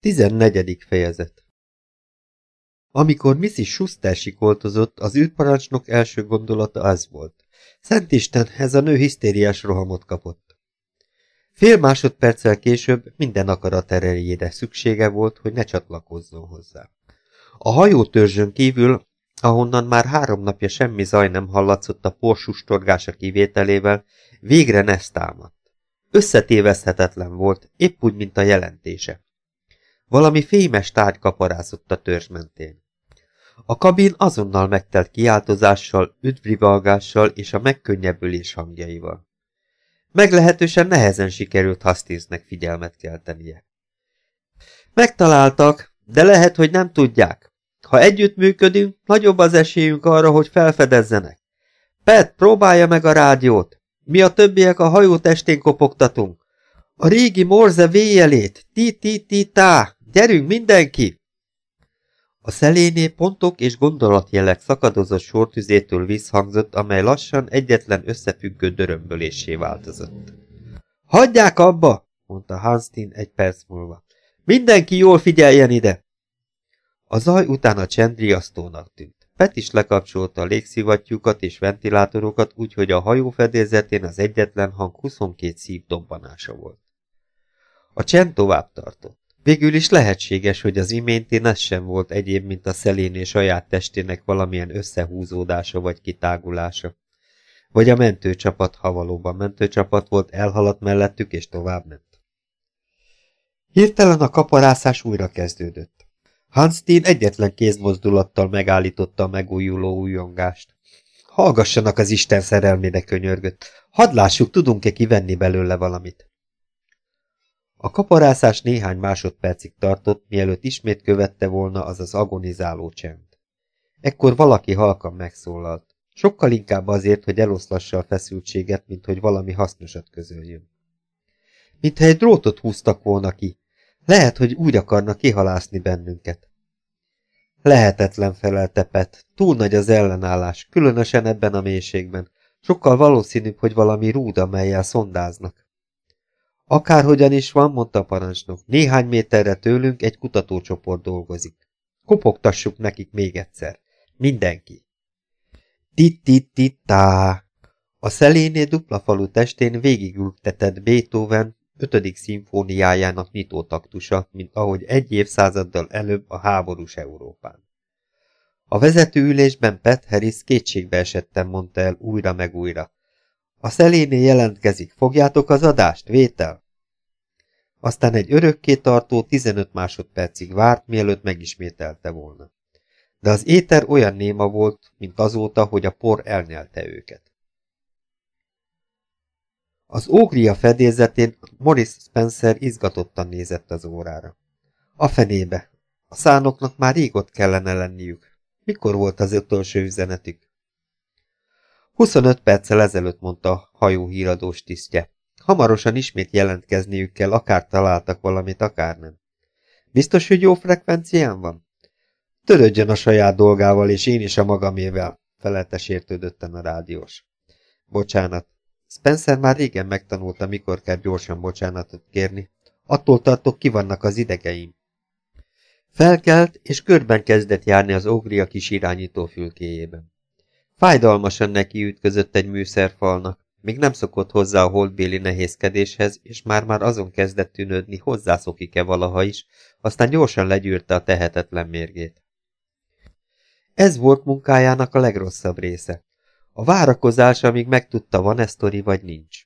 Tizennegyedik fejezet Amikor Mrs. Schuster sikoltozott, az űrparancsnok első gondolata az volt. Szentisten, ez a nő hisztériás rohamot kapott. Fél másodperccel később minden akarat erejére szüksége volt, hogy ne csatlakozzon hozzá. A hajótörzsön kívül, ahonnan már három napja semmi zaj nem hallatszott a porsustorgása kivételével, végre Nesz támadt. Összetévezhetetlen volt, épp úgy, mint a jelentése. Valami fémes tárgy kaparászott a törzs mentén. A kabin azonnal megtelt kiáltozással, üdvrivalgással és a megkönnyebbülés hangjaival. Meglehetősen nehezen sikerült Hastingsnek figyelmet keltenie. Megtaláltak, de lehet, hogy nem tudják. Ha együttműködünk, nagyobb az esélyünk arra, hogy felfedezzenek. Pet, próbálja meg a rádiót. Mi a többiek a hajó testén kopogtatunk. A régi morze véjelét, ti-ti-ti-tá, gyerünk mindenki! A szeléné pontok és gondolatjelek szakadozott sortüzétől visszhangzott, amely lassan egyetlen összefüggő dörömbölésé változott. Hagyják abba, mondta Hanstin egy perc múlva. Mindenki jól figyeljen ide! A zaj után a csend riasztónak tűnt. Pet is lekapcsolta a légszivattyúkat és ventilátorokat, úgyhogy a hajó fedélzetén az egyetlen hang 22 szív dobbanása volt. A csend tovább tartott. Végül is lehetséges, hogy az iméntén ez sem volt egyéb, mint a szeléné saját testének valamilyen összehúzódása vagy kitágulása. Vagy a mentőcsapat, ha valóban mentőcsapat volt, elhaladt mellettük és továbbment. Hirtelen a kaparászás újra kezdődött. Hanstein egyetlen kézmozdulattal megállította a megújuló újongást. Hallgassanak az Isten szerelmére könyörgött. Hadd lássuk, tudunk-e kivenni belőle valamit. A kaparászás néhány másodpercig tartott, mielőtt ismét követte volna az az agonizáló csend. Ekkor valaki halkan megszólalt. Sokkal inkább azért, hogy eloszlassa a feszültséget, mint hogy valami hasznosat közöljön. Mintha egy drótot húztak volna ki, lehet, hogy úgy akarnak kihalászni bennünket. Lehetetlen felelte. Túl nagy az ellenállás, különösen ebben a mélységben. Sokkal valószínűbb, hogy valami rúd, amelyel szondáznak. Akárhogyan is van, mondta a parancsnok, néhány méterre tőlünk egy kutatócsoport dolgozik. Kopogtassuk nekik még egyszer. Mindenki. Tit-tit-tit-tá! A szeléné dupla falu testén végigültetett Beethoven ötödik szimfóniájának nyitótaktusa, mint ahogy egy évszázaddal előbb a háborús Európán. A vezetőülésben Pet Harris kétségbe esettem mondta el újra meg újra. A szeléné jelentkezik, fogjátok az adást, vétel? Aztán egy örökké tartó 15 másodpercig várt, mielőtt megismételte volna. De az éter olyan néma volt, mint azóta, hogy a por elnyelte őket. Az ógria fedélzetén Morris Spencer izgatottan nézett az órára. A fenébe! A szánoknak már rég ott kellene lenniük. Mikor volt az utolsó üzenetük? 25 perccel ezelőtt mondta a hajó híradós tisztje. Hamarosan ismét jelentkezniük kell, akár találtak valamit, akár nem. Biztos, hogy jó frekvencián van? Törődjön a saját dolgával, és én is a magamével, felelte sértődötten a rádiós. Bocsánat, Spencer már régen megtanulta, mikor kell gyorsan bocsánatot kérni. Attól tartok, ki vannak az idegeim. Felkelt, és körben kezdett járni az ogria kis irányító fülkéjében. Fájdalmasan neki ütközött egy műszerfalnak, még nem szokott hozzá a holdbéli nehézkedéshez, és már-már azon kezdett tűnődni, hozzászokik-e valaha is, aztán gyorsan legyűrte a tehetetlen mérgét. Ez volt munkájának a legrosszabb része. A várakozás, amíg megtudta, van-e sztori, vagy nincs.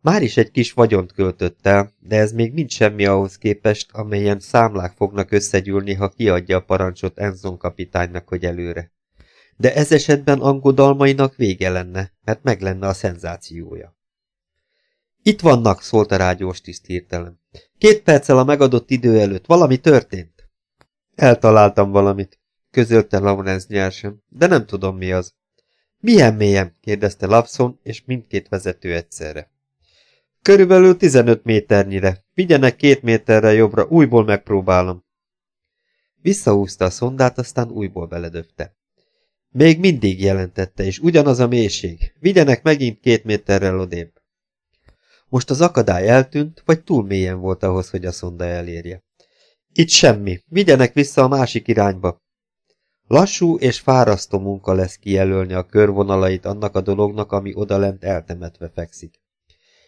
Már is egy kis vagyont költött el, de ez még mind semmi ahhoz képest, amelyen számlák fognak összegyűlni, ha kiadja a parancsot Enzon kapitánynak, hogy előre. De ez esetben angodalmainak vége lenne, mert meg lenne a szenzációja. Itt vannak, szólt a rágyós tiszt hirtelen. Két perccel a megadott idő előtt valami történt. Eltaláltam valamit, közölte Lawrence nyersen, de nem tudom mi az. Milyen mélyen? kérdezte Lapson, és mindkét vezető egyszerre. Körülbelül 15 méternyire. Vigyenek két méterre jobbra, újból megpróbálom. Visszahúzta a szondát, aztán újból beledöfte. Még mindig jelentette, és ugyanaz a mélység. Vigyenek megint két méterrel odébb. Most az akadály eltűnt, vagy túl mélyen volt ahhoz, hogy a szonda elérje. Itt semmi, vigyenek vissza a másik irányba. Lassú és fárasztó munka lesz kijelölni a körvonalait annak a dolognak, ami odalent eltemetve fekszik.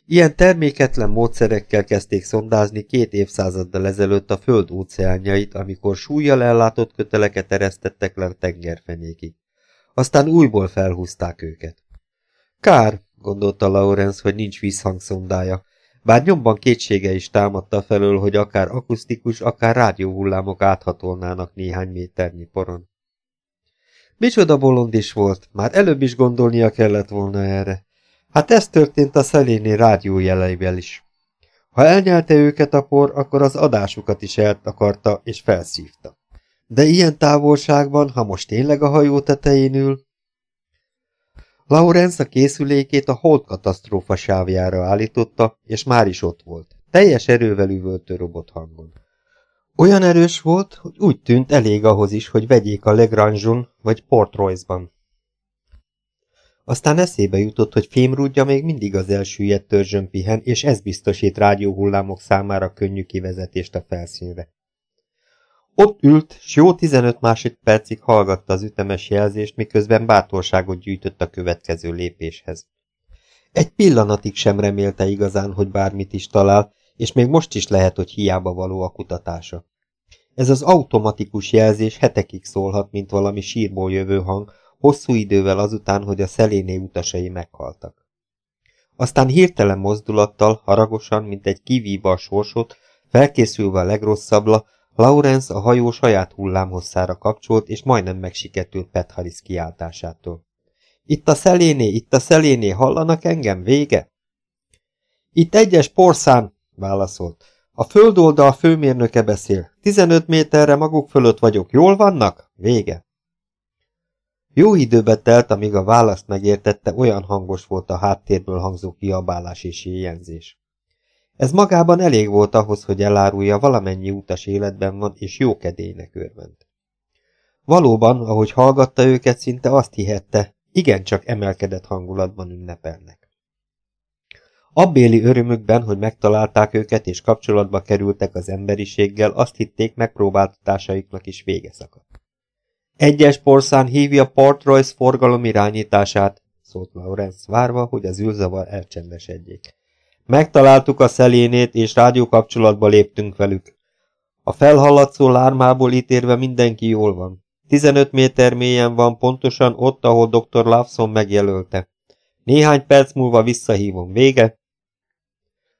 Ilyen terméketlen módszerekkel kezdték szondázni két évszázaddal ezelőtt a föld óceánjait, amikor súlyjal ellátott köteleket eresztettek le a tengerfenyékig. Aztán újból felhúzták őket. Kár, gondolta Lawrence, hogy nincs vízhangszondája, bár nyomban kétsége is támadta felől, hogy akár akusztikus, akár rádióhullámok áthatolnának néhány méternyi poron. Micsoda bolond is volt, már előbb is gondolnia kellett volna erre. Hát ez történt a szeléni rádiójeleivel is. Ha elnyelte őket a por, akkor az adásukat is eltakarta és felszívta. De ilyen távolságban, ha most tényleg a hajó tetején ül... Lawrence a készülékét a hold katasztrófa sávjára állította, és már is ott volt. Teljes erővel üvöltő robot hangon. Olyan erős volt, hogy úgy tűnt elég ahhoz is, hogy vegyék a Legrange-on vagy Port Royce-ban. Aztán eszébe jutott, hogy fémrúdja még mindig az elsüllyedt törzsön pihen, és ez biztosít rádióhullámok számára könnyű kivezetést a felszínre. Ott ült, s jó 15 másodpercig hallgatta az ütemes jelzést, miközben bátorságot gyűjtött a következő lépéshez. Egy pillanatig sem remélte igazán, hogy bármit is talál, és még most is lehet, hogy hiába való a kutatása. Ez az automatikus jelzés hetekig szólhat, mint valami sírból jövő hang, hosszú idővel azután, hogy a szeléné utasai meghaltak. Aztán hirtelen mozdulattal, haragosan, mint egy kivíva a sorsot, felkészülve a legrosszabbla, Lawrence a hajó saját hullámhosszára kapcsolt, és majdnem megsiketült Petharis kiáltásától. Itt a szeléné, itt a szeléné, hallanak engem, vége? Itt egyes porszán, válaszolt. A földoldal főmérnöke beszél. 15 méterre maguk fölött vagyok, jól vannak? Vége. Jó időbe telt, amíg a választ megértette, olyan hangos volt a háttérből hangzó kiabálás és éjjenzés. Ez magában elég volt ahhoz, hogy elárulja, valamennyi utas életben van, és jó kedélynek örvend. Valóban, ahogy hallgatta őket, szinte azt hihette, igencsak emelkedett hangulatban ünnepelnek. Abbéli örömükben, hogy megtalálták őket és kapcsolatba kerültek az emberiséggel, azt hitték, megpróbáltatásaiknak is vége szakadt. Egyes porszán hívja Port Royce forgalom irányítását, szólt Lawrence várva, hogy az űrzavar elcsendesedjék. Megtaláltuk a szelénét, és rádiókapcsolatba léptünk velük. A felhallatszó lármából ítérve mindenki jól van. 15 méter mélyen van pontosan ott, ahol dr. Lawson megjelölte. Néhány perc múlva visszahívom. Vége?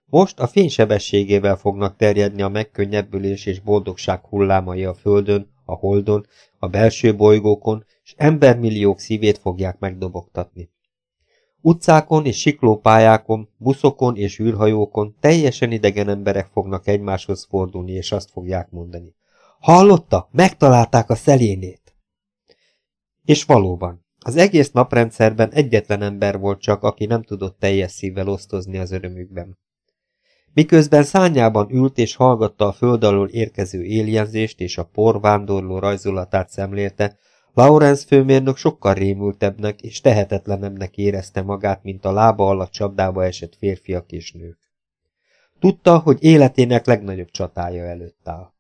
Most a fénysebességével fognak terjedni a megkönnyebbülés és boldogság hullámai a földön, a holdon, a belső bolygókon, és embermilliók szívét fogják megdobogtatni. Utcákon és siklópályákon, buszokon és űrhajókon teljesen idegen emberek fognak egymáshoz fordulni, és azt fogják mondani. Hallotta? Megtalálták a szelénét! És valóban, az egész naprendszerben egyetlen ember volt csak, aki nem tudott teljes szívvel osztozni az örömükben. Miközben szányában ült és hallgatta a föld alól érkező éljenzést és a por vándorló rajzolatát szemlélte, Lawrence főmérnök sokkal rémültebbnek és tehetetlenebbnek érezte magát, mint a lába alatt csapdába esett férfiak és nők. Tudta, hogy életének legnagyobb csatája előtt áll.